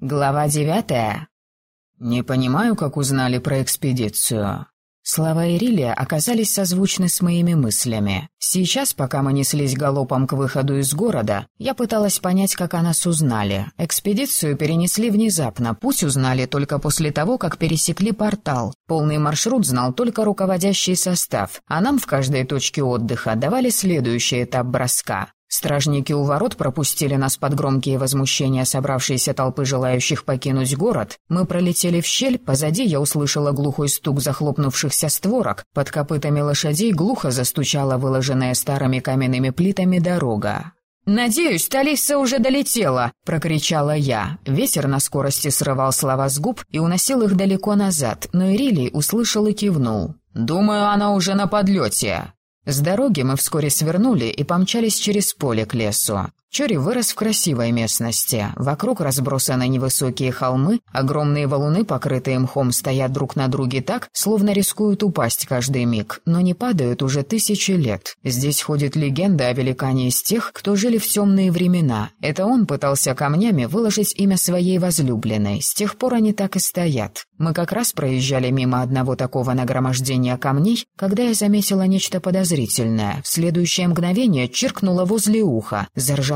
Глава девятая. Не понимаю, как узнали про экспедицию. Слова Ирилия оказались созвучны с моими мыслями. Сейчас, пока мы неслись галопом к выходу из города, я пыталась понять, как о нас узнали. Экспедицию перенесли внезапно, путь узнали только после того, как пересекли портал. Полный маршрут знал только руководящий состав, а нам в каждой точке отдыха давали следующий этап броска. Стражники у ворот пропустили нас под громкие возмущения собравшейся толпы желающих покинуть город. Мы пролетели в щель, позади я услышала глухой стук захлопнувшихся створок, под копытами лошадей глухо застучала выложенная старыми каменными плитами дорога. «Надеюсь, Талиса уже долетела!» — прокричала я. Ветер на скорости срывал слова с губ и уносил их далеко назад, но Ирилий услышал и кивнул. «Думаю, она уже на подлете!» С дороги мы вскоре свернули и помчались через поле к лесу. Чори вырос в красивой местности. Вокруг разбросаны невысокие холмы, огромные валуны, покрытые мхом, стоят друг на друге так, словно рискуют упасть каждый миг, но не падают уже тысячи лет. Здесь ходит легенда о великане из тех, кто жили в темные времена. Это он пытался камнями выложить имя своей возлюбленной. С тех пор они так и стоят. Мы как раз проезжали мимо одного такого нагромождения камней, когда я заметила нечто подозрительное. В следующее мгновение чиркнуло возле уха,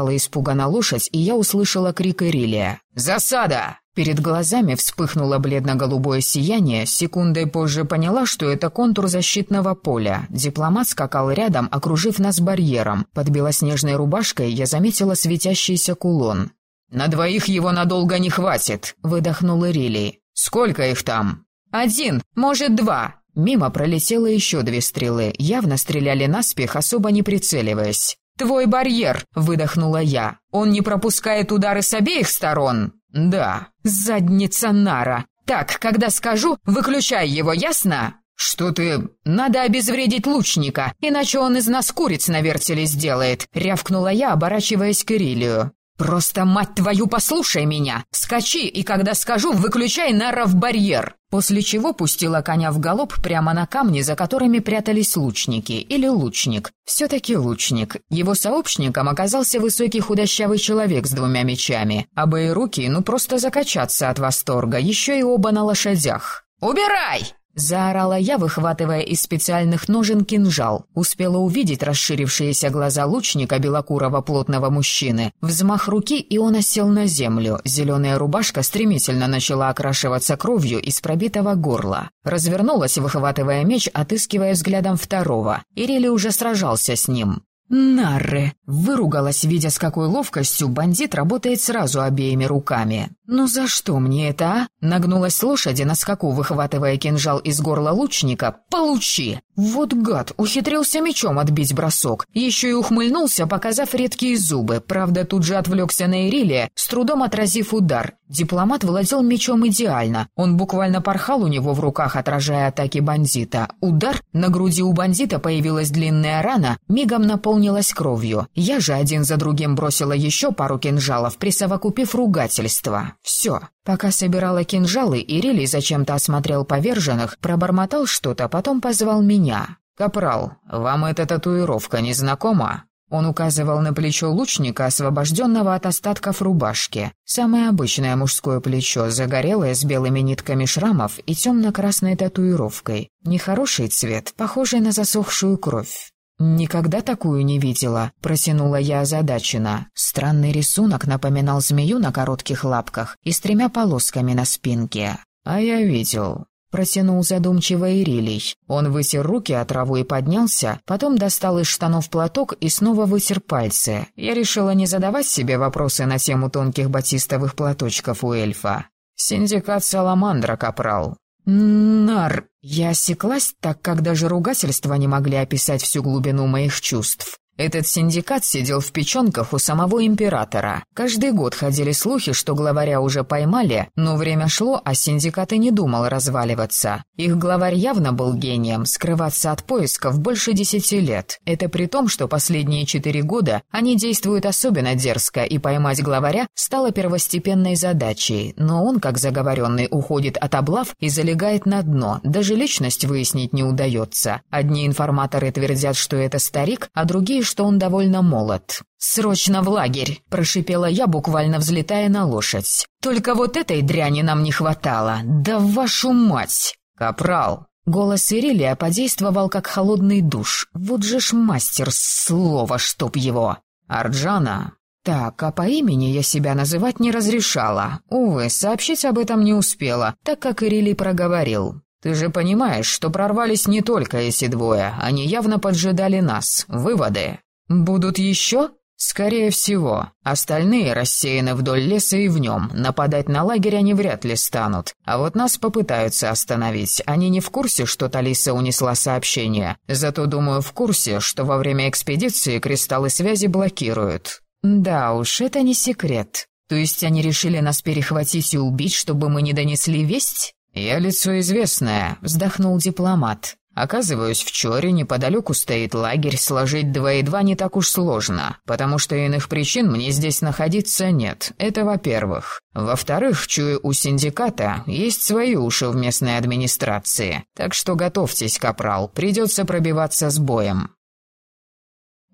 заржала испуганно лошадь, и я услышала крик Ирилия. «Засада!» Перед глазами вспыхнуло бледно-голубое сияние, секундой позже поняла, что это контур защитного поля. Дипломат скакал рядом, окружив нас барьером. Под белоснежной рубашкой я заметила светящийся кулон. «На двоих его надолго не хватит», — выдохнул Ирилий. «Сколько их там?» «Один, может, два». Мимо пролетело еще две стрелы, явно стреляли наспех, особо не прицеливаясь. «Твой барьер!» — выдохнула я. «Он не пропускает удары с обеих сторон?» «Да». «Задница Нара! Так, когда скажу, выключай его, ясно?» «Что ты...» «Надо обезвредить лучника, иначе он из нас куриц на вертеле сделает», — рявкнула я, оборачиваясь к Ирилию. «Просто, мать твою, послушай меня! Скачи, и когда скажу, выключай нара в барьер!» После чего пустила коня в галоп прямо на камни, за которыми прятались лучники, или лучник. Все-таки лучник. Его сообщником оказался высокий худощавый человек с двумя мечами. Обои руки, ну просто закачаться от восторга, еще и оба на лошадях. «Убирай!» Заорала я, выхватывая из специальных ножен кинжал. Успела увидеть расширившиеся глаза лучника белокурого плотного мужчины. Взмах руки, и он осел на землю. Зеленая рубашка стремительно начала окрашиваться кровью из пробитого горла. Развернулась, выхватывая меч, отыскивая взглядом второго. Ирели уже сражался с ним. «Нарре!» — выругалась, видя, с какой ловкостью бандит работает сразу обеими руками. «Ну за что мне это, а?» Нагнулась лошади на скаку, выхватывая кинжал из горла лучника. «Получи!» Вот гад, ухитрился мечом отбить бросок. Еще и ухмыльнулся, показав редкие зубы. Правда, тут же отвлекся на Ирилия, с трудом отразив удар. Дипломат владел мечом идеально. Он буквально порхал у него в руках, отражая атаки бандита. Удар, на груди у бандита появилась длинная рана, мигом наполнилась кровью. Я же один за другим бросила еще пару кинжалов, присовокупив ругательство. Все. Пока собирала кинжалы, Ирилий зачем-то осмотрел поверженных, пробормотал что-то, потом позвал меня. «Капрал, вам эта татуировка не знакома?» Он указывал на плечо лучника, освобожденного от остатков рубашки. Самое обычное мужское плечо, загорелое с белыми нитками шрамов и темно-красной татуировкой. Нехороший цвет, похожий на засохшую кровь. «Никогда такую не видела», — протянула я озадаченно. Странный рисунок напоминал змею на коротких лапках и с тремя полосками на спинке. «А я видел», — протянул задумчиво Ирилий. Он вытер руки о траву и поднялся, потом достал из штанов платок и снова вытер пальцы. Я решила не задавать себе вопросы на тему тонких батистовых платочков у эльфа. «Синдикат Саламандра, капрал. «Нар!» Я осеклась, так как даже ругательства не могли описать всю глубину моих чувств. Этот синдикат сидел в печенках у самого императора. Каждый год ходили слухи, что главаря уже поймали, но время шло, а синдикат и не думал разваливаться. Их главарь явно был гением, скрываться от поисков больше десяти лет. Это при том, что последние четыре года они действуют особенно дерзко, и поймать главаря стало первостепенной задачей. Но он, как заговоренный, уходит от облав и залегает на дно, даже личность выяснить не удается. Одни информаторы твердят, что это старик, а другие что он довольно молод. «Срочно в лагерь!» – прошипела я, буквально взлетая на лошадь. «Только вот этой дряни нам не хватало! Да вашу мать!» «Капрал!» Голос Ирилия подействовал как холодный душ. Вот же ж мастер слова, чтоб его. «Арджана!» Так, а по имени я себя называть не разрешала. Увы, сообщить об этом не успела, так как Ирилий проговорил. «Ты же понимаешь, что прорвались не только эти двое, они явно поджидали нас. Выводы?» «Будут еще?» «Скорее всего. Остальные рассеяны вдоль леса и в нем. Нападать на лагерь они вряд ли станут. А вот нас попытаются остановить. Они не в курсе, что Талиса унесла сообщение. Зато, думаю, в курсе, что во время экспедиции кристаллы связи блокируют». «Да уж, это не секрет. То есть они решили нас перехватить и убить, чтобы мы не донесли весть?» «Я лицо известное», — вздохнул дипломат. «Оказываюсь, в Чоре неподалеку стоит лагерь, сложить два и два не так уж сложно, потому что иных причин мне здесь находиться нет, это во-первых. Во-вторых, чую, у синдиката есть свои уши в местной администрации, так что готовьтесь, капрал, придется пробиваться с боем».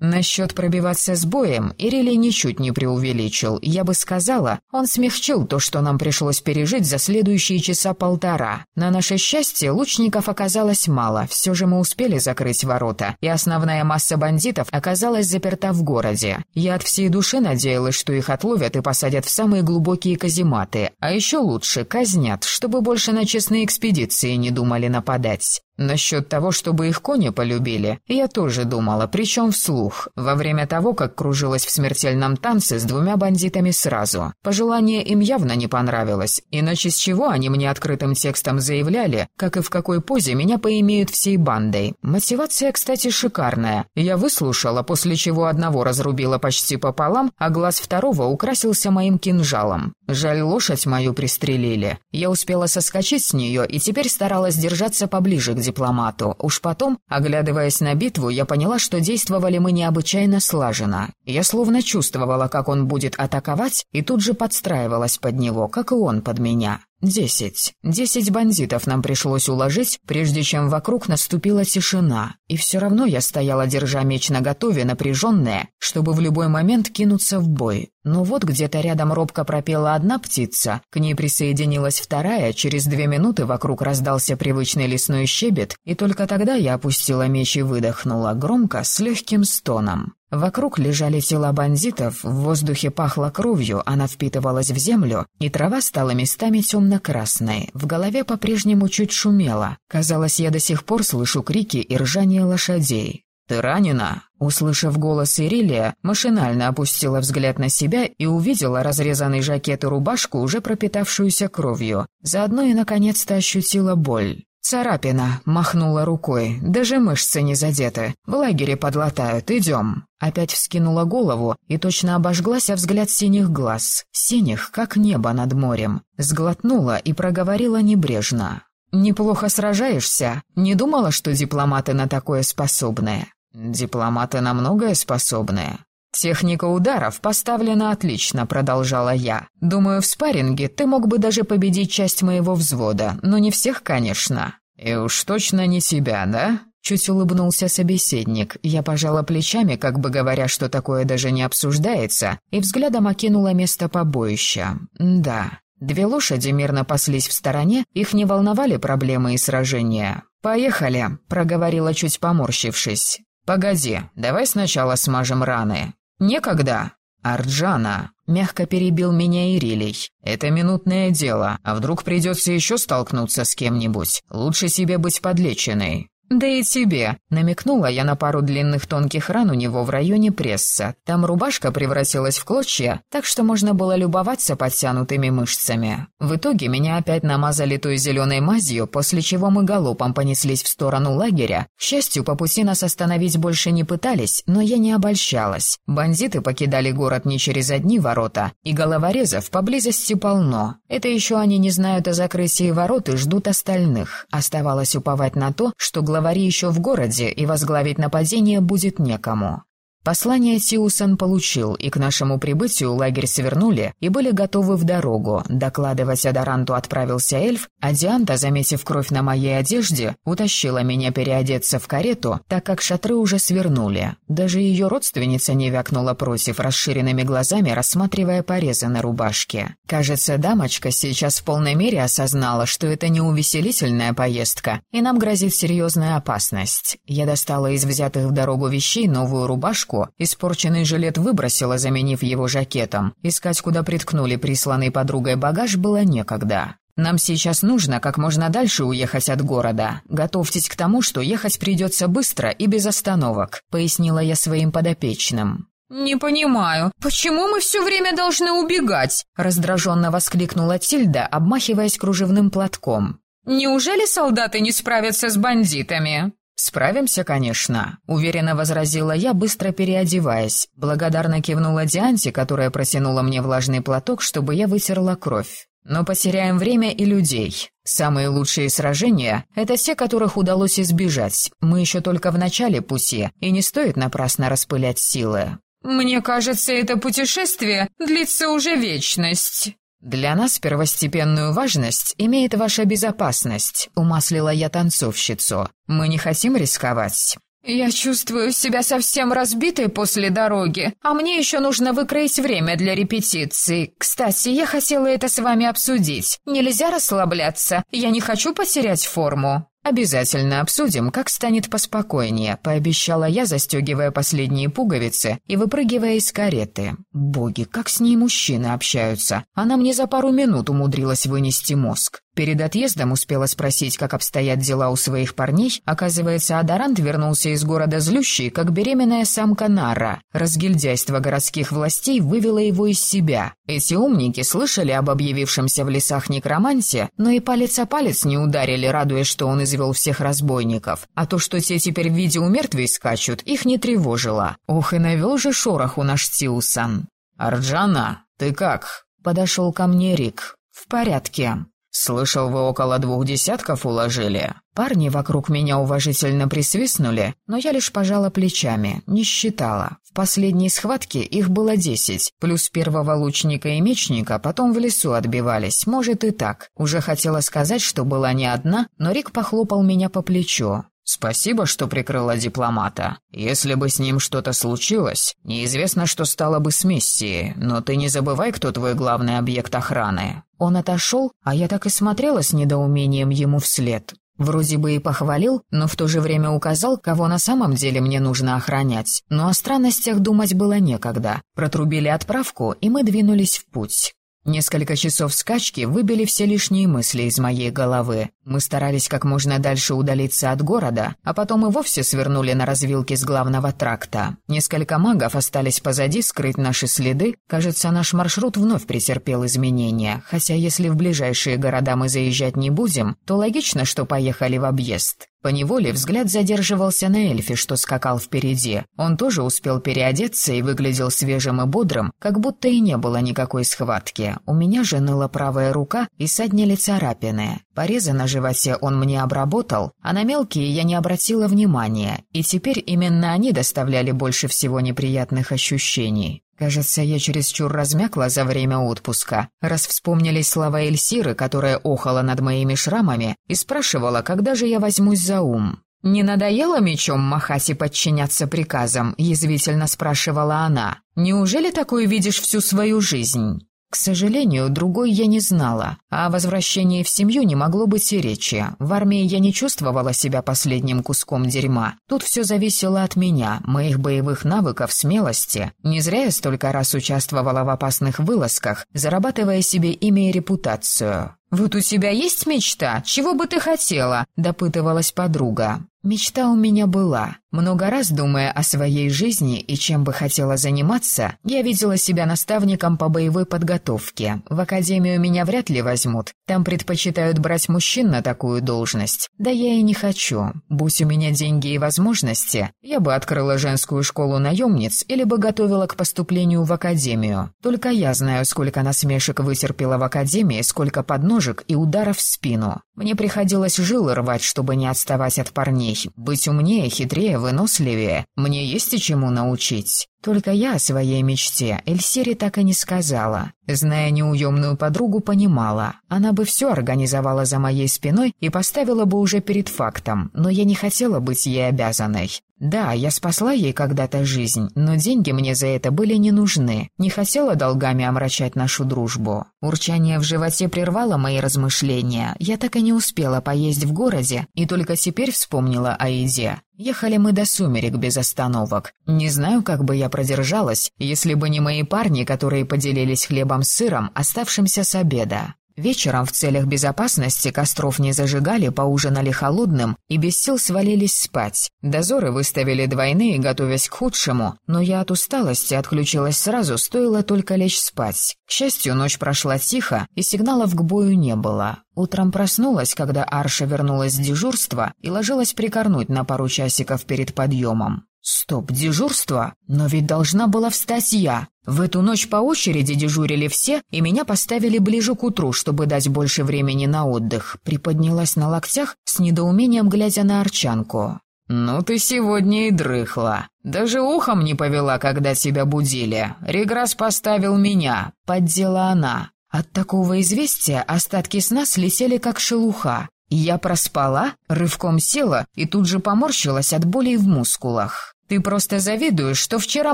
Насчет пробиваться с боем Ирили ничуть не преувеличил. Я бы сказала, он смягчил то, что нам пришлось пережить за следующие часа полтора. На наше счастье, лучников оказалось мало, все же мы успели закрыть ворота, и основная масса бандитов оказалась заперта в городе. Я от всей души надеялась, что их отловят и посадят в самые глубокие казематы, а еще лучше казнят, чтобы больше на честные экспедиции не думали нападать. Насчет того, чтобы их кони полюбили, я тоже думала, причем вслух, во время того, как кружилась в смертельном танце с двумя бандитами сразу. Пожелание им явно не понравилось, иначе с чего они мне открытым текстом заявляли, как и в какой позе меня поимеют всей бандой. Мотивация, кстати, шикарная. Я выслушала, после чего одного разрубила почти пополам, а глаз второго украсился моим кинжалом. Жаль, лошадь мою пристрелили. Я успела соскочить с нее и теперь старалась держаться поближе к дипломату. Уж потом, оглядываясь на битву, я поняла, что действовали мы необычайно слаженно. Я словно чувствовала, как он будет атаковать, и тут же подстраивалась под него, как и он под меня. Десять. Десять бандитов нам пришлось уложить, прежде чем вокруг наступила тишина. И все равно я стояла, держа меч наготове, напряженная, чтобы в любой момент кинуться в бой. Но вот где-то рядом робко пропела одна птица, к ней присоединилась вторая, через две минуты вокруг раздался привычный лесной щебет, и только тогда я опустила меч и выдохнула, громко, с легким стоном. Вокруг лежали тела бандитов, в воздухе пахло кровью, она впитывалась в землю, и трава стала местами темно-красной. В голове по-прежнему чуть шумело. Казалось, я до сих пор слышу крики и ржание лошадей. «Ты ранена?» Услышав голос Ирилия, машинально опустила взгляд на себя и увидела разрезанный жакет и рубашку, уже пропитавшуюся кровью. Заодно и наконец-то ощутила боль. «Царапина», — махнула рукой, — «даже мышцы не задеты. В лагере подлатают, идем». Опять вскинула голову и точно обожглась о взгляд синих глаз, синих, как небо над морем. Сглотнула и проговорила небрежно. «Неплохо сражаешься? Не думала, что дипломаты на такое способны?» «Дипломаты на многое способны», «Техника ударов поставлена отлично», — продолжала я. «Думаю, в спарринге ты мог бы даже победить часть моего взвода, но не всех, конечно». «И уж точно не себя, да?» Чуть улыбнулся собеседник. Я пожала плечами, как бы говоря, что такое даже не обсуждается, и взглядом окинула место побоища. «Да». Две лошади мирно паслись в стороне, их не волновали проблемы и сражения. «Поехали», — проговорила, чуть поморщившись. «Погоди, давай сначала смажем раны. «Некогда!» «Арджана!» — мягко перебил меня Ирилей. «Это минутное дело, а вдруг придется еще столкнуться с кем-нибудь? Лучше себе быть подлеченной». «Да и тебе», — намекнула я на пару длинных тонких ран у него в районе пресса. Там рубашка превратилась в клочья, так что можно было любоваться подтянутыми мышцами. В итоге меня опять намазали той зеленой мазью, после чего мы галопом понеслись в сторону лагеря. К счастью, по пути нас остановить больше не пытались, но я не обольщалась. Бандиты покидали город не через одни ворота, и головорезов поблизости полно. Это еще они не знают о закрытии ворот и ждут остальных. Оставалось уповать на то, что глава главари еще в городе, и возглавить нападение будет некому. Послание Тиусан получил, и к нашему прибытию лагерь свернули и были готовы в дорогу. Докладывать Адаранту отправился эльф, а Дианта, заметив кровь на моей одежде, утащила меня переодеться в карету, так как шатры уже свернули. Даже ее родственница не вякнула против, расширенными глазами рассматривая порезы на рубашке. Кажется, дамочка сейчас в полной мере осознала, что это не увеселительная поездка, и нам грозит серьезная опасность. Я достала из взятых в дорогу вещей новую рубашку, рубашку, испорченный жилет выбросила, заменив его жакетом. Искать, куда приткнули присланный подругой багаж, было некогда. Нам сейчас нужно как можно дальше уехать от города. Готовьтесь к тому, что ехать придется быстро и без остановок», — пояснила я своим подопечным. «Не понимаю, почему мы все время должны убегать?» — раздраженно воскликнула Тильда, обмахиваясь кружевным платком. «Неужели солдаты не справятся с бандитами?» «Справимся, конечно», — уверенно возразила я, быстро переодеваясь. Благодарно кивнула Дианте, которая протянула мне влажный платок, чтобы я вытерла кровь. «Но потеряем время и людей. Самые лучшие сражения — это те, которых удалось избежать. Мы еще только в начале пути, и не стоит напрасно распылять силы». «Мне кажется, это путешествие длится уже вечность». «Для нас первостепенную важность имеет ваша безопасность», — умаслила я танцовщицу. «Мы не хотим рисковать». «Я чувствую себя совсем разбитой после дороги, а мне еще нужно выкроить время для репетиции. Кстати, я хотела это с вами обсудить. Нельзя расслабляться, я не хочу потерять форму». «Обязательно обсудим, как станет поспокойнее», — пообещала я, застегивая последние пуговицы и выпрыгивая из кареты. «Боги, как с ней мужчины общаются! Она мне за пару минут умудрилась вынести мозг. Перед отъездом успела спросить, как обстоят дела у своих парней. Оказывается, Адарант вернулся из города злющий, как беременная самка Нара. Разгильдяйство городских властей вывело его из себя. Эти умники слышали об объявившемся в лесах некроманте, но и палец о палец не ударили, радуясь, что он извел всех разбойников. А то, что те теперь в виде умертвей скачут, их не тревожило. Ох, и навел же шороху наш Тиусан. «Арджана, ты как?» — подошел ко мне Рик. «В порядке». «Слышал, вы около двух десятков уложили?» Парни вокруг меня уважительно присвистнули, но я лишь пожала плечами, не считала. В последней схватке их было десять, плюс первого лучника и мечника потом в лесу отбивались, может и так. Уже хотела сказать, что была не одна, но Рик похлопал меня по плечу. «Спасибо, что прикрыла дипломата. Если бы с ним что-то случилось, неизвестно, что стало бы с миссией, но ты не забывай, кто твой главный объект охраны». Он отошел, а я так и смотрела с недоумением ему вслед. Вроде бы и похвалил, но в то же время указал, кого на самом деле мне нужно охранять. Но о странностях думать было некогда. Протрубили отправку, и мы двинулись в путь. Несколько часов скачки выбили все лишние мысли из моей головы. Мы старались как можно дальше удалиться от города, а потом и вовсе свернули на развилке с главного тракта. Несколько магов остались позади скрыть наши следы. Кажется, наш маршрут вновь претерпел изменения, хотя если в ближайшие города мы заезжать не будем, то логично, что поехали в объезд. Поневоле взгляд задерживался на эльфе, что скакал впереди. Он тоже успел переодеться и выглядел свежим и бодрым, как будто и не было никакой схватки. У меня же ныла правая рука и саднили царапины. Порезы на животе он мне обработал, а на мелкие я не обратила внимания, и теперь именно они доставляли больше всего неприятных ощущений. Кажется, я чересчур размякла за время отпуска, раз вспомнились слова Эльсиры, которая охала над моими шрамами и спрашивала, когда же я возьмусь за ум. «Не надоело мечом махать и подчиняться приказам?» — язвительно спрашивала она. «Неужели такое видишь всю свою жизнь?» К сожалению, другой я не знала, а о возвращении в семью не могло быть и речи. В армии я не чувствовала себя последним куском дерьма. Тут все зависело от меня, моих боевых навыков, смелости. Не зря я столько раз участвовала в опасных вылазках, зарабатывая себе имя и репутацию. «Вот у тебя есть мечта? Чего бы ты хотела?» – допытывалась подруга. Мечта у меня была. Много раз думая о своей жизни и чем бы хотела заниматься, я видела себя наставником по боевой подготовке. В академию меня вряд ли возьмут. Там предпочитают брать мужчин на такую должность. Да я и не хочу. Будь у меня деньги и возможности, я бы открыла женскую школу наемниц или бы готовила к поступлению в академию. Только я знаю, сколько насмешек вытерпела в академии, сколько подножек и ударов в спину. Мне приходилось жилы рвать, чтобы не отставать от парней, быть умнее, хитрее, выносливее. Мне есть и чему научить. Только я о своей мечте Эльсире так и не сказала. Зная неуемную подругу, понимала. Она бы все организовала за моей спиной и поставила бы уже перед фактом, но я не хотела быть ей обязанной. Да, я спасла ей когда-то жизнь, но деньги мне за это были не нужны. Не хотела долгами омрачать нашу дружбу. Урчание в животе прервало мои размышления. Я так и не успела поесть в городе, и только теперь вспомнила о еде. Ехали мы до сумерек без остановок. Не знаю, как бы я продержалась, если бы не мои парни, которые поделились хлебом с сыром, оставшимся с обеда. Вечером в целях безопасности костров не зажигали, поужинали холодным и без сил свалились спать. Дозоры выставили двойные, готовясь к худшему, но я от усталости отключилась сразу, стоило только лечь спать. К счастью, ночь прошла тихо, и сигналов к бою не было. Утром проснулась, когда Арша вернулась с дежурства и ложилась прикорнуть на пару часиков перед подъемом. Стоп, дежурство? Но ведь должна была встать я. В эту ночь по очереди дежурили все, и меня поставили ближе к утру, чтобы дать больше времени на отдых. Приподнялась на локтях, с недоумением глядя на Арчанку. «Ну ты сегодня и дрыхла. Даже ухом не повела, когда тебя будили. Реграс поставил меня», — поддела она. От такого известия остатки сна слетели как шелуха. Я проспала, рывком села и тут же поморщилась от болей в мускулах. «Ты просто завидуешь, что вчера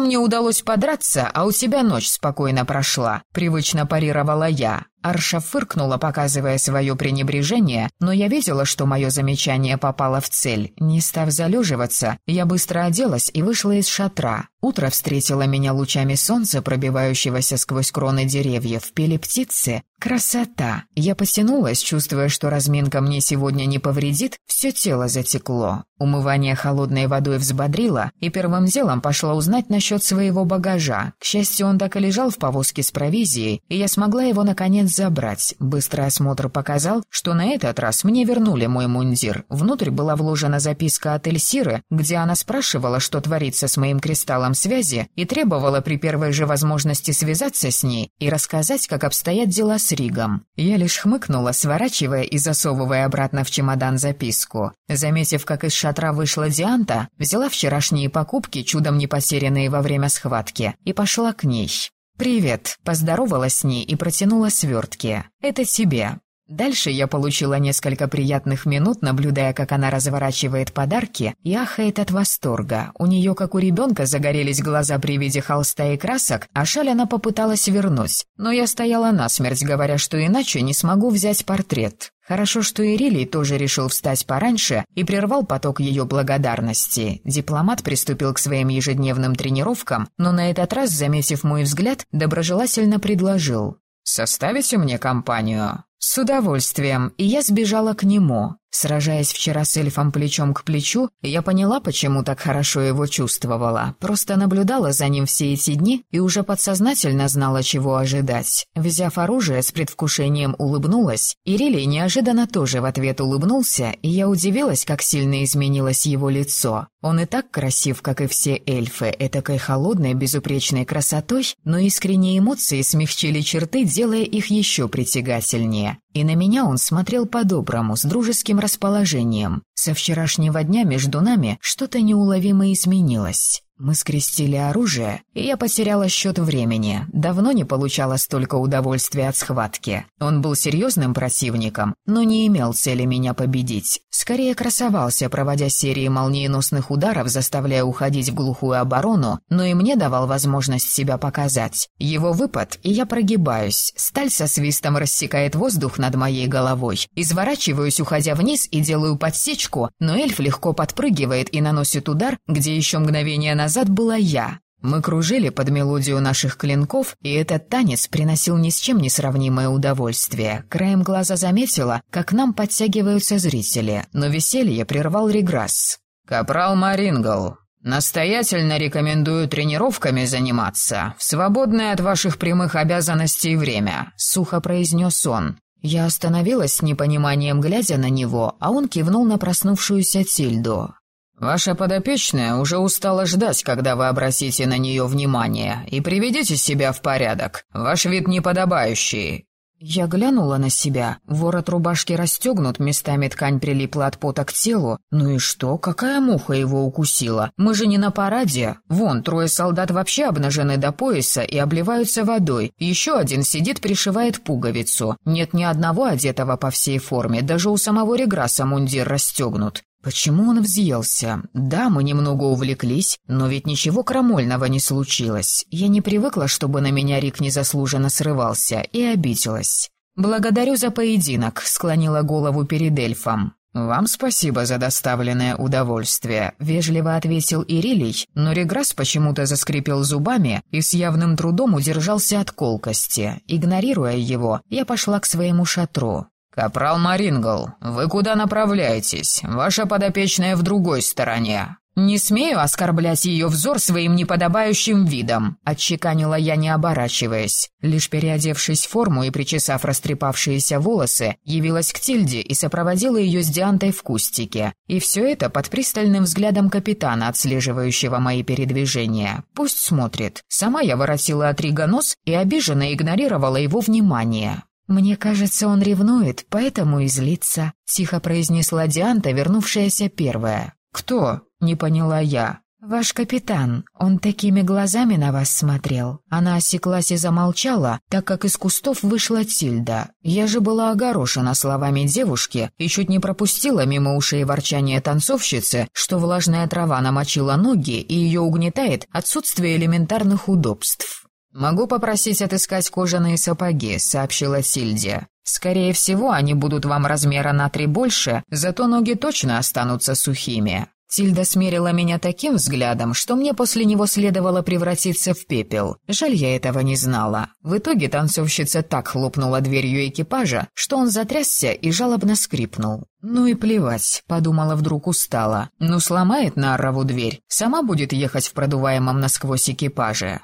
мне удалось подраться, а у тебя ночь спокойно прошла», — привычно парировала я. Арша фыркнула, показывая свое пренебрежение, но я видела, что мое замечание попало в цель. Не став залеживаться, я быстро оделась и вышла из шатра. Утро встретило меня лучами солнца, пробивающегося сквозь кроны деревьев. Пели птицы. Красота! Я потянулась, чувствуя, что разминка мне сегодня не повредит, все тело затекло. Умывание холодной водой взбодрило, и первым делом пошла узнать насчет своего багажа. К счастью, он так и лежал в повозке с провизией, и я смогла его, наконец, забрать. Быстрый осмотр показал, что на этот раз мне вернули мой мундир. Внутрь была вложена записка от Эльсиры, где она спрашивала, что творится с моим кристаллом связи, и требовала при первой же возможности связаться с ней и рассказать, как обстоят дела с Ригом. Я лишь хмыкнула, сворачивая и засовывая обратно в чемодан записку. Заметив, как из шатра вышла Дианта, взяла вчерашние покупки, чудом не потерянные во время схватки, и пошла к ней. «Привет», — поздоровалась с ней и протянула свертки. «Это тебе». Дальше я получила несколько приятных минут, наблюдая, как она разворачивает подарки и ахает от восторга. У нее, как у ребенка, загорелись глаза при виде холста и красок, а шаль она попыталась вернуть. Но я стояла насмерть, говоря, что иначе не смогу взять портрет. Хорошо, что Ирилий тоже решил встать пораньше и прервал поток ее благодарности. Дипломат приступил к своим ежедневным тренировкам, но на этот раз, заметив мой взгляд, доброжелательно предложил. «Составите мне компанию?» «С удовольствием», и я сбежала к нему. Сражаясь вчера с эльфом плечом к плечу, я поняла, почему так хорошо его чувствовала. Просто наблюдала за ним все эти дни и уже подсознательно знала, чего ожидать. Взяв оружие, с предвкушением улыбнулась. Ирилий неожиданно тоже в ответ улыбнулся, и я удивилась, как сильно изменилось его лицо. Он и так красив, как и все эльфы, этакой холодной, безупречной красотой, но искренние эмоции смягчили черты, делая их еще притягательнее. И на меня он смотрел по-доброму, с дружеским расположением. Со вчерашнего дня между нами что-то неуловимо изменилось. Мы скрестили оружие, и я потеряла счет времени. Давно не получала столько удовольствия от схватки. Он был серьезным противником, но не имел цели меня победить. Скорее красовался, проводя серии молниеносных ударов, заставляя уходить в глухую оборону, но и мне давал возможность себя показать. Его выпад, и я прогибаюсь. Сталь со свистом рассекает воздух над моей головой. Изворачиваюсь, уходя вниз, и делаю подсечку, но эльф легко подпрыгивает и наносит удар, где еще мгновение назад назад была я. Мы кружили под мелодию наших клинков, и этот танец приносил ни с чем не сравнимое удовольствие. Краем глаза заметила, как к нам подтягиваются зрители, но веселье прервал Реграсс. «Капрал Марингл, настоятельно рекомендую тренировками заниматься, в свободное от ваших прямых обязанностей время», — сухо произнес он. Я остановилась с непониманием, глядя на него, а он кивнул на проснувшуюся Тильду. «Ваша подопечная уже устала ждать, когда вы обратите на нее внимание, и приведите себя в порядок. Ваш вид неподобающий». Я глянула на себя. Ворот рубашки расстегнут, местами ткань прилипла от пота к телу. Ну и что, какая муха его укусила? Мы же не на параде. Вон, трое солдат вообще обнажены до пояса и обливаются водой. Еще один сидит, пришивает пуговицу. Нет ни одного одетого по всей форме, даже у самого Реграса мундир расстегнут. Почему он взъелся? Да, мы немного увлеклись, но ведь ничего крамольного не случилось. Я не привыкла, чтобы на меня Рик незаслуженно срывался, и обиделась. «Благодарю за поединок», — склонила голову перед эльфом. «Вам спасибо за доставленное удовольствие», — вежливо ответил Ирилий, но Реграс почему-то заскрипел зубами и с явным трудом удержался от колкости. Игнорируя его, я пошла к своему шатру. «Капрал Марингл, вы куда направляетесь? Ваша подопечная в другой стороне». «Не смею оскорблять ее взор своим неподобающим видом», — отчеканила я, не оборачиваясь. Лишь переодевшись в форму и причесав растрепавшиеся волосы, явилась к Тильде и сопроводила ее с Диантой в кустике. И все это под пристальным взглядом капитана, отслеживающего мои передвижения. Пусть смотрит. Сама я воротила от Рига нос и обиженно игнорировала его внимание. «Мне кажется, он ревнует, поэтому и злится», — тихо произнесла Дианта, вернувшаяся первая. «Кто?» — не поняла я. «Ваш капитан, он такими глазами на вас смотрел». Она осеклась и замолчала, так как из кустов вышла Тильда. Я же была огорошена словами девушки и чуть не пропустила мимо ушей ворчание танцовщицы, что влажная трава намочила ноги и ее угнетает отсутствие элементарных удобств. «Могу попросить отыскать кожаные сапоги», — сообщила Сильдия. «Скорее всего, они будут вам размера на три больше, зато ноги точно останутся сухими». Тильда смерила меня таким взглядом, что мне после него следовало превратиться в пепел. Жаль, я этого не знала. В итоге танцовщица так хлопнула дверью экипажа, что он затрясся и жалобно скрипнул. «Ну и плевать», — подумала вдруг устала. «Ну, сломает Наррову дверь, сама будет ехать в продуваемом насквозь экипаже».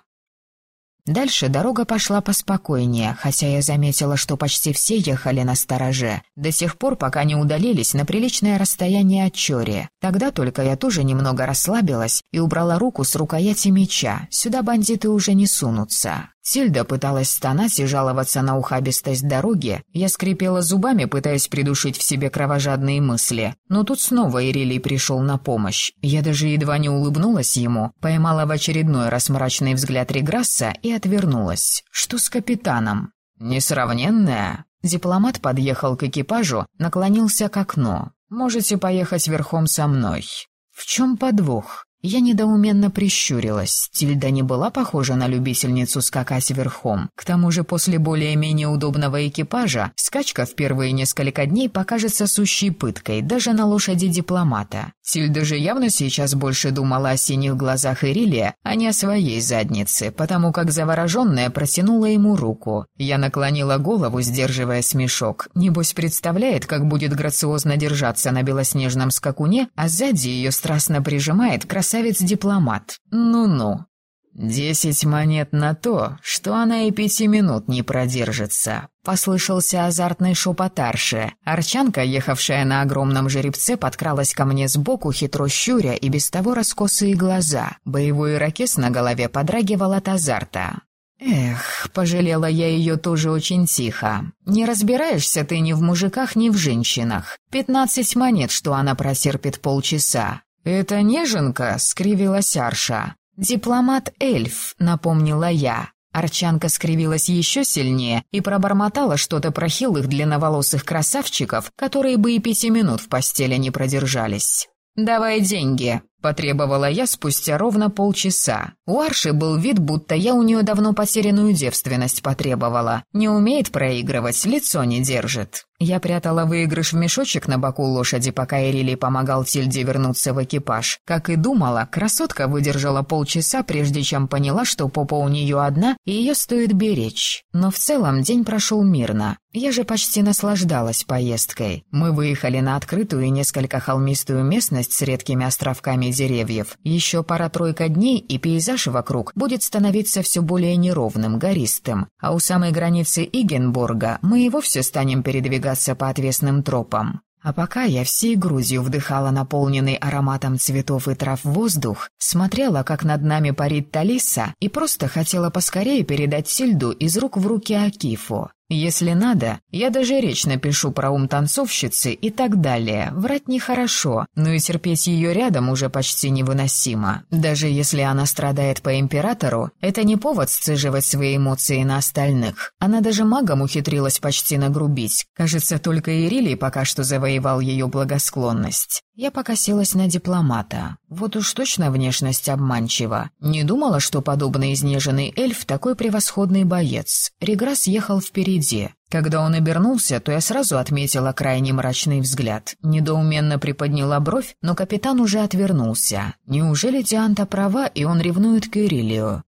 Дальше дорога пошла поспокойнее, хотя я заметила, что почти все ехали на стороже, до тех пор, пока не удалились на приличное расстояние от Чори. Тогда только я тоже немного расслабилась и убрала руку с рукояти меча. Сюда бандиты уже не сунутся. Сильда пыталась стонать и жаловаться на ухабистость дороги. Я скрипела зубами, пытаясь придушить в себе кровожадные мысли. Но тут снова Ирилий пришел на помощь. Я даже едва не улыбнулась ему, поймала в очередной раз мрачный взгляд Реграсса и отвернулась. Что с капитаном? «Несравненная?» Дипломат подъехал к экипажу, наклонился к окну. «Можете поехать верхом со мной». «В чем подвох?» Я недоуменно прищурилась. Тильда не была похожа на любительницу скакать верхом. К тому же после более-менее удобного экипажа скачка в первые несколько дней покажется сущей пыткой, даже на лошади дипломата. Тильда же явно сейчас больше думала о синих глазах Ирилия, а не о своей заднице, потому как завороженная протянула ему руку. Я наклонила голову, сдерживая смешок. Небось представляет, как будет грациозно держаться на белоснежном скакуне, а сзади ее страстно прижимает красавица красавец-дипломат. Ну-ну. «Десять монет на то, что она и пяти минут не продержится», — послышался азартный шепот Арши. Арчанка, ехавшая на огромном жеребце, подкралась ко мне сбоку, хитро щуря и без того раскосые глаза. Боевой ирокез на голове подрагивал от азарта. «Эх, пожалела я ее тоже очень тихо. Не разбираешься ты ни в мужиках, ни в женщинах. Пятнадцать монет, что она протерпит полчаса. «Это неженка?» — скривилась Арша. «Дипломат-эльф», — напомнила я. Арчанка скривилась еще сильнее и пробормотала что-то про хилых длинноволосых красавчиков, которые бы и пяти минут в постели не продержались. «Давай деньги», — потребовала я спустя ровно полчаса. У Арши был вид, будто я у нее давно потерянную девственность потребовала. Не умеет проигрывать, лицо не держит. Я прятала выигрыш в мешочек на боку лошади, пока Эрилий помогал Тильде вернуться в экипаж. Как и думала, красотка выдержала полчаса, прежде чем поняла, что попа у нее одна, и ее стоит беречь. Но в целом день прошел мирно. Я же почти наслаждалась поездкой. Мы выехали на открытую и несколько холмистую местность с редкими островками деревьев. Еще пара-тройка дней, и пейзаж вокруг будет становиться все более неровным, гористым. А у самой границы Игенборга мы и вовсе станем передвигаться по отвесным тропам. А пока я всей грудью вдыхала наполненный ароматом цветов и трав воздух, смотрела, как над нами парит Талиса, и просто хотела поскорее передать Сильду из рук в руки Акифу. Если надо, я даже речь напишу про ум танцовщицы и так далее. Врать нехорошо, но и терпеть ее рядом уже почти невыносимо. Даже если она страдает по императору, это не повод сцеживать свои эмоции на остальных. Она даже магом ухитрилась почти нагрубить. Кажется, только Ирилий пока что завоевал ее благосклонность. Я покосилась на дипломата. Вот уж точно внешность обманчива. Не думала, что подобный изнеженный эльф такой превосходный боец. Реграс ехал впереди. Когда он обернулся, то я сразу отметила крайне мрачный взгляд. Недоуменно приподняла бровь, но капитан уже отвернулся. Неужели Дианта права, и он ревнует к?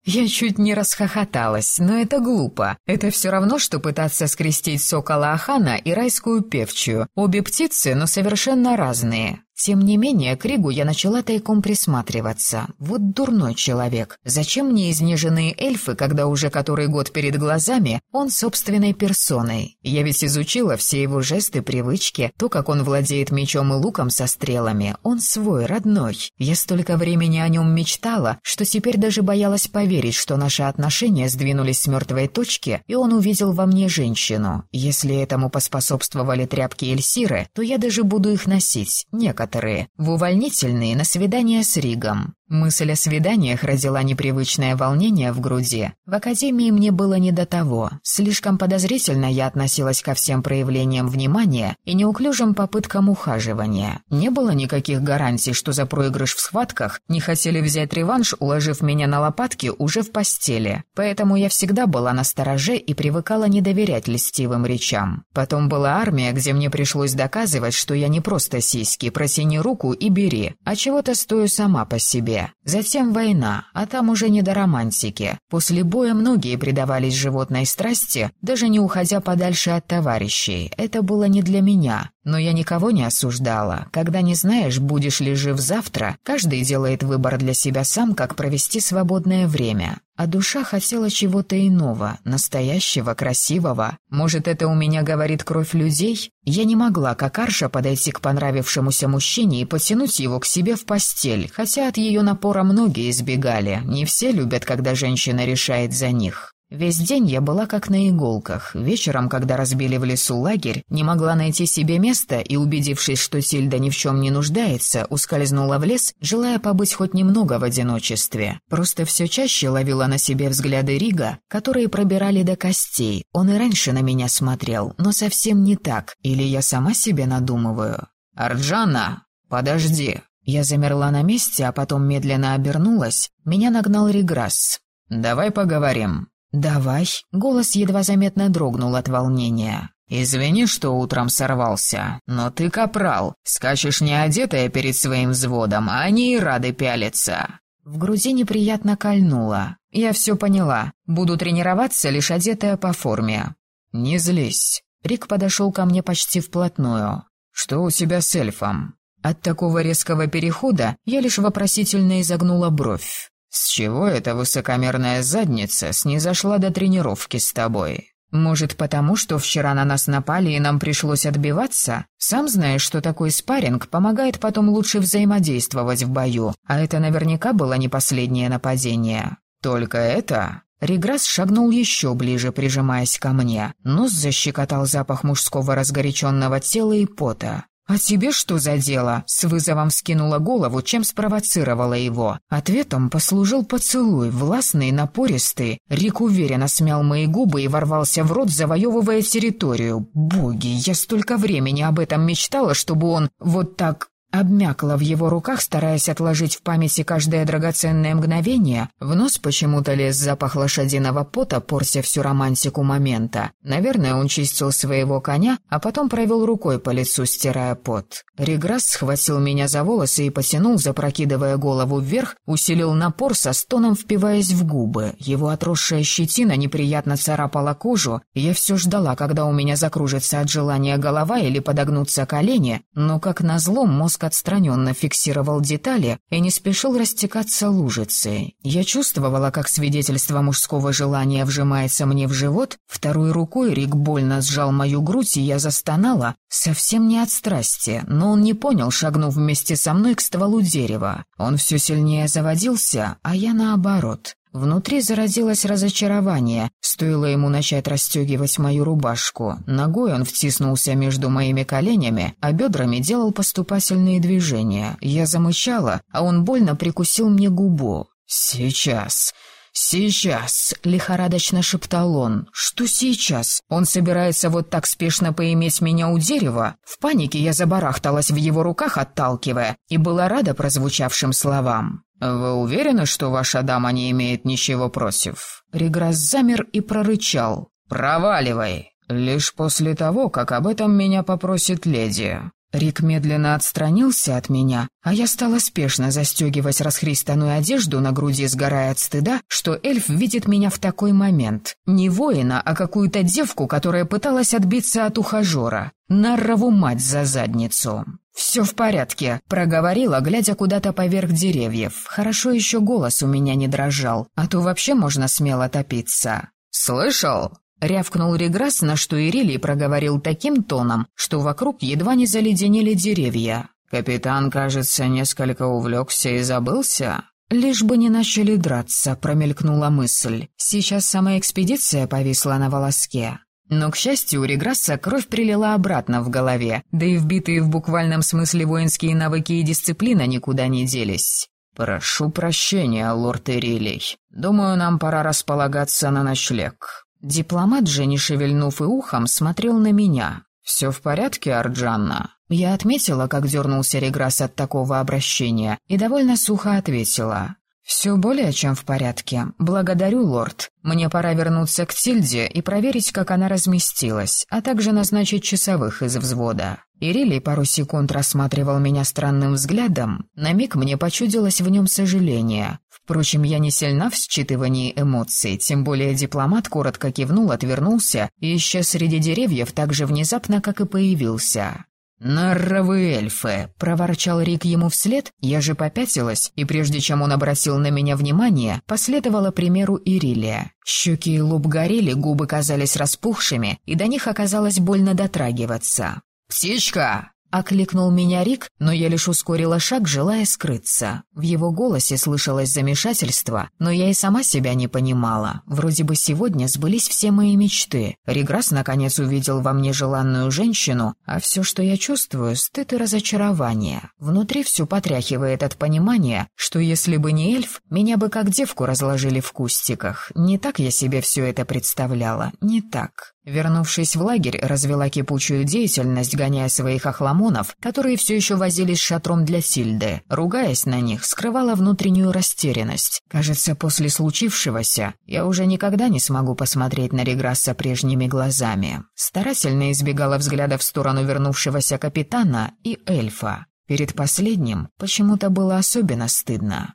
Я чуть не расхохоталась, но это глупо. Это все равно, что пытаться скрестить сокола Ахана и райскую певчую. Обе птицы, но совершенно разные. Тем не менее, к Ригу я начала тайком присматриваться. Вот дурной человек. Зачем мне изнеженные эльфы, когда уже который год перед глазами он собственной персоной? Я ведь изучила все его жесты, привычки, то, как он владеет мечом и луком со стрелами. Он свой, родной. Я столько времени о нем мечтала, что теперь даже боялась поверить, что наши отношения сдвинулись с мертвой точки, и он увидел во мне женщину. Если этому поспособствовали тряпки Эльсиры, то я даже буду их носить. Некоторые, в увольнительные на свидание с Ригом. Мысль о свиданиях родила непривычное волнение в груди. В академии мне было не до того. Слишком подозрительно я относилась ко всем проявлениям внимания и неуклюжим попыткам ухаживания. Не было никаких гарантий, что за проигрыш в схватках не хотели взять реванш, уложив меня на лопатки уже в постели. Поэтому я всегда была на стороже и привыкала не доверять льстивым речам. Потом была армия, где мне пришлось доказывать, что я не просто сиськи, протяни руку и бери, а чего-то стою сама по себе. Затем война, а там уже не до романтики. После боя многие предавались животной страсти, даже не уходя подальше от товарищей. Это было не для меня. Но я никого не осуждала. Когда не знаешь, будешь ли жив завтра, каждый делает выбор для себя сам, как провести свободное время. А душа хотела чего-то иного, настоящего, красивого. Может, это у меня говорит кровь людей? Я не могла, как Арша, подойти к понравившемуся мужчине и потянуть его к себе в постель, хотя от ее напора многие избегали. Не все любят, когда женщина решает за них. Весь день я была как на иголках. Вечером, когда разбили в лесу лагерь, не могла найти себе места и, убедившись, что Тильда ни в чем не нуждается, ускользнула в лес, желая побыть хоть немного в одиночестве. Просто все чаще ловила на себе взгляды Рига, которые пробирали до костей. Он и раньше на меня смотрел, но совсем не так. Или я сама себе надумываю. «Арджана, подожди!» Я замерла на месте, а потом медленно обернулась. Меня нагнал Риграсс. «Давай поговорим». «Давай». Голос едва заметно дрогнул от волнения. «Извини, что утром сорвался, но ты капрал. Скачешь не одетая перед своим взводом, а они и рады пялиться». В груди неприятно кольнуло. «Я все поняла. Буду тренироваться, лишь одетая по форме». «Не злись». Рик подошел ко мне почти вплотную. «Что у тебя с эльфом?» От такого резкого перехода я лишь вопросительно изогнула бровь. «С чего эта высокомерная задница снизошла до тренировки с тобой? Может, потому что вчера на нас напали и нам пришлось отбиваться? Сам знаешь, что такой спарринг помогает потом лучше взаимодействовать в бою, а это наверняка было не последнее нападение. Только это...» Реграсс шагнул еще ближе, прижимаясь ко мне. Нос защекотал запах мужского разгоряченного тела и пота. «А тебе что за дело?» — с вызовом скинула голову, чем спровоцировала его. Ответом послужил поцелуй, властный, напористый. Рик уверенно смял мои губы и ворвался в рот, завоевывая территорию. «Боги, я столько времени об этом мечтала, чтобы он вот так Обмякла в его руках, стараясь отложить в памяти каждое драгоценное мгновение. В нос почему-то лез запах лошадиного пота, портя всю романтику момента. Наверное, он чистил своего коня, а потом провел рукой по лицу, стирая пот. Реграсс схватил меня за волосы и потянул, запрокидывая голову вверх, усилил напор со стоном, впиваясь в губы. Его отросшая щетина неприятно царапала кожу, я все ждала, когда у меня закружится от желания голова или подогнутся колени, но, как назло, мозг мозг отстраненно фиксировал детали и не спешил растекаться лужицей. Я чувствовала, как свидетельство мужского желания вжимается мне в живот, второй рукой Рик больно сжал мою грудь, и я застонала, совсем не от страсти, но он не понял, шагнув вместе со мной к стволу дерева. Он все сильнее заводился, а я наоборот. Внутри заразилось разочарование. Стоило ему начать расстегивать мою рубашку. Ногой он втиснулся между моими коленями, а бедрами делал поступательные движения. Я замычала, а он больно прикусил мне губу. «Сейчас!» «Сейчас!» — лихорадочно шептал он. «Что сейчас? Он собирается вот так спешно поиметь меня у дерева?» В панике я забарахталась в его руках, отталкивая, и была рада прозвучавшим словам. «Вы уверены, что ваша дама не имеет ничего против?» Реграсс замер и прорычал. «Проваливай! Лишь после того, как об этом меня попросит леди». Рик медленно отстранился от меня, а я стала спешно застегивать расхристанную одежду на груди, сгорая от стыда, что эльф видит меня в такой момент. Не воина, а какую-то девку, которая пыталась отбиться от ухажера. Наррову мать за задницу. «Все в порядке», — проговорила, глядя куда-то поверх деревьев. Хорошо еще голос у меня не дрожал, а то вообще можно смело топиться. «Слышал?» Рявкнул Реграсс, на что Ирилий проговорил таким тоном, что вокруг едва не заледенели деревья. «Капитан, кажется, несколько увлекся и забылся?» «Лишь бы не начали драться», — промелькнула мысль. «Сейчас сама экспедиция повисла на волоске». Но, к счастью, у Реграсса кровь прилила обратно в голове, да и вбитые в буквальном смысле воинские навыки и дисциплина никуда не делись. «Прошу прощения, лорд Ирилей. Думаю, нам пора располагаться на ночлег». Дипломат же, не шевельнув и ухом, смотрел на меня. «Все в порядке, Арджанна?» Я отметила, как дернулся Реграсс от такого обращения, и довольно сухо ответила. «Все более чем в порядке. Благодарю, лорд. Мне пора вернуться к Тильде и проверить, как она разместилась, а также назначить часовых из взвода». Ирилий пару секунд рассматривал меня странным взглядом. На миг мне почудилось в нем сожаление. Впрочем, я не сильна в считывании эмоций, тем более дипломат коротко кивнул, отвернулся и исчез среди деревьев так же внезапно, как и появился. «Нарровы эльфы!» — проворчал Рик ему вслед, я же попятилась, и прежде чем он обратил на меня внимание, последовала примеру Ирилия. Щеки и лоб горели, губы казались распухшими, и до них оказалось больно дотрагиваться. «Птичка!» Окликнул меня Рик, но я лишь ускорила шаг, желая скрыться. В его голосе слышалось замешательство, но я и сама себя не понимала. Вроде бы сегодня сбылись все мои мечты. Реграсс наконец увидел во мне желанную женщину, а все, что я чувствую, стыд и разочарование. Внутри все потряхивает от понимания, что если бы не эльф, меня бы как девку разложили в кустиках. Не так я себе все это представляла, не так. Вернувшись в лагерь, развела кипучую деятельность, гоняя своих охламонов, которые все еще возились с шатром для Сильды. Ругаясь на них, скрывала внутреннюю растерянность. Кажется, после случившегося я уже никогда не смогу посмотреть на Реграсса прежними глазами. Старательно избегала взгляда в сторону вернувшегося капитана и эльфа. Перед последним почему-то было особенно стыдно.